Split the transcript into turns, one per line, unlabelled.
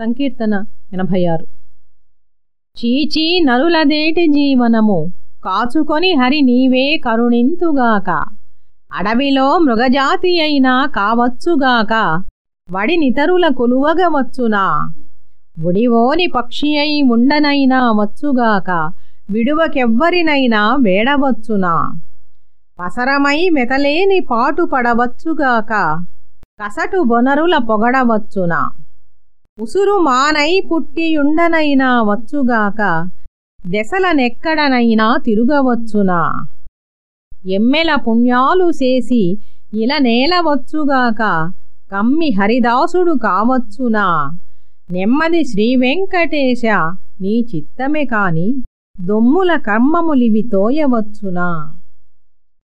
సంకీర్తన ఎనభై ఆరు చీచీ నరులదేటి జీవనము? కాచుకొని హరి నీవే కరుణింతుగాక. అడవిలో మృగజాతి అయినా కావచ్చుగాక. వడినితరుల కొలువగవచ్చునా ఉడివోని పక్షి అయి ఉండనైనా వచ్చుగాక. విడువకెవ్వరినైనా వేడవచ్చునా? పసరమై మెతలేని పాటు పడవచ్చుగాక. కసటు బొనరుల పొగడవచ్చునా? ఉసురు మానై పుట్టియుండనైనా వచ్చుగాక దెసలనెక్కడనైనా తిరుగవచ్చునా? ఎమ్మెల పుణ్యాలు చేసి ఇల నేలవచ్చుగాక కమ్మి హరిదాసుడు కావచ్చునా? నెమ్మది శ్రీవెంకటేశ నీ చిత్తమే కాని దొమ్ముల కర్మములివి తోయవచ్చునా?